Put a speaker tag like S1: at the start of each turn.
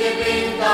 S1: diventa